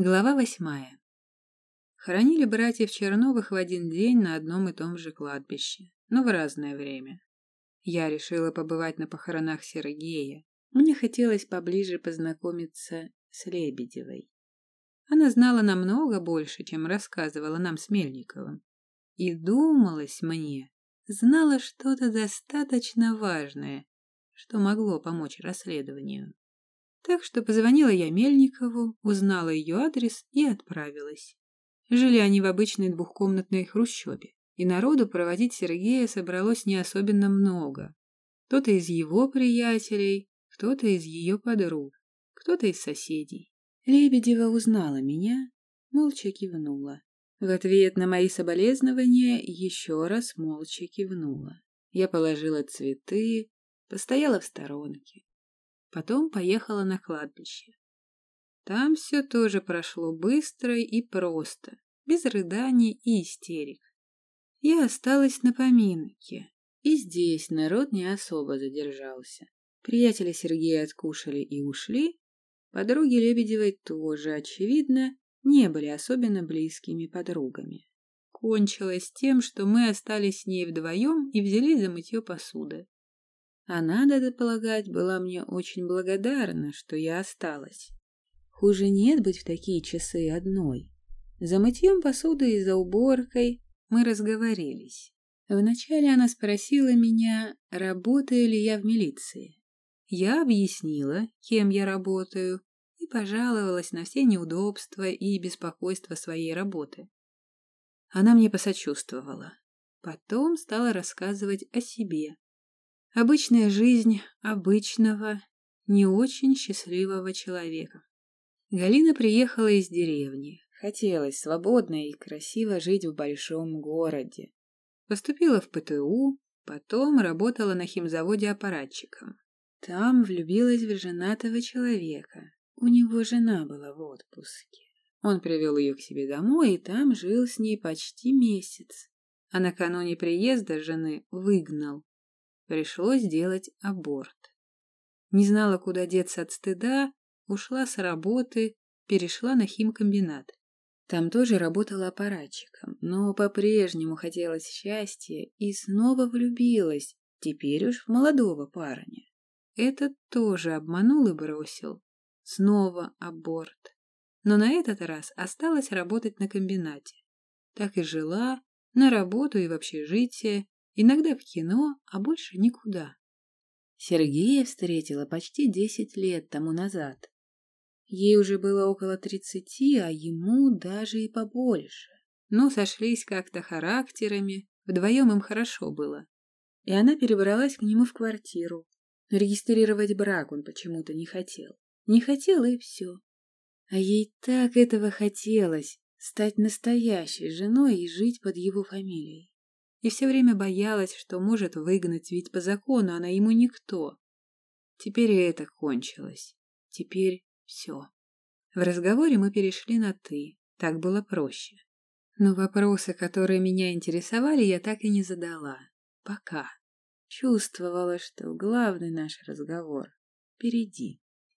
Глава восьмая. Хоронили братьев Черновых в один день на одном и том же кладбище, но в разное время. Я решила побывать на похоронах Сергея. Мне хотелось поближе познакомиться с Лебедевой. Она знала намного больше, чем рассказывала нам с Мельниковым. И думалось мне, знала что-то достаточно важное, что могло помочь расследованию. Так что позвонила я Мельникову, узнала ее адрес и отправилась. Жили они в обычной двухкомнатной хрущебе, и народу проводить Сергея собралось не особенно много. Кто-то из его приятелей, кто-то из ее подруг, кто-то из соседей. Лебедева узнала меня, молча кивнула. В ответ на мои соболезнования еще раз молча кивнула. Я положила цветы, постояла в сторонке. Потом поехала на кладбище. Там все тоже прошло быстро и просто, без рыданий и истерик. Я осталась на поминке, и здесь народ не особо задержался. Приятели Сергея откушали и ушли, подруги Лебедевой тоже, очевидно, не были особенно близкими подругами. Кончилось тем, что мы остались с ней вдвоем и взялись за мытье посуды. Она, надо полагать, была мне очень благодарна, что я осталась. Хуже нет быть в такие часы одной. За мытьем посуды и за уборкой мы разговорились. Вначале она спросила меня, работаю ли я в милиции. Я объяснила, кем я работаю, и пожаловалась на все неудобства и беспокойства своей работы. Она мне посочувствовала. Потом стала рассказывать о себе, Обычная жизнь обычного, не очень счастливого человека. Галина приехала из деревни. Хотелось свободно и красиво жить в большом городе. Поступила в ПТУ, потом работала на химзаводе аппаратчиком. Там влюбилась в женатого человека. У него жена была в отпуске. Он привел ее к себе домой и там жил с ней почти месяц. А накануне приезда жены выгнал. Пришлось сделать аборт. Не знала, куда деться от стыда, ушла с работы, перешла на химкомбинат. Там тоже работала аппаратчиком, но по-прежнему хотелось счастья и снова влюбилась, теперь уж в молодого парня. Этот тоже обманул и бросил. Снова аборт. Но на этот раз осталась работать на комбинате. Так и жила, на работу и в общежитие, Иногда в кино, а больше никуда. Сергея встретила почти десять лет тому назад. Ей уже было около тридцати, а ему даже и побольше. Но сошлись как-то характерами, вдвоем им хорошо было. И она перебралась к нему в квартиру. Но регистрировать брак он почему-то не хотел. Не хотел и все. А ей так этого хотелось, стать настоящей женой и жить под его фамилией и все время боялась, что может выгнать, ведь по закону она ему никто. Теперь и это кончилось. Теперь все. В разговоре мы перешли на «ты», так было проще. Но вопросы, которые меня интересовали, я так и не задала. Пока. Чувствовала, что главный наш разговор впереди.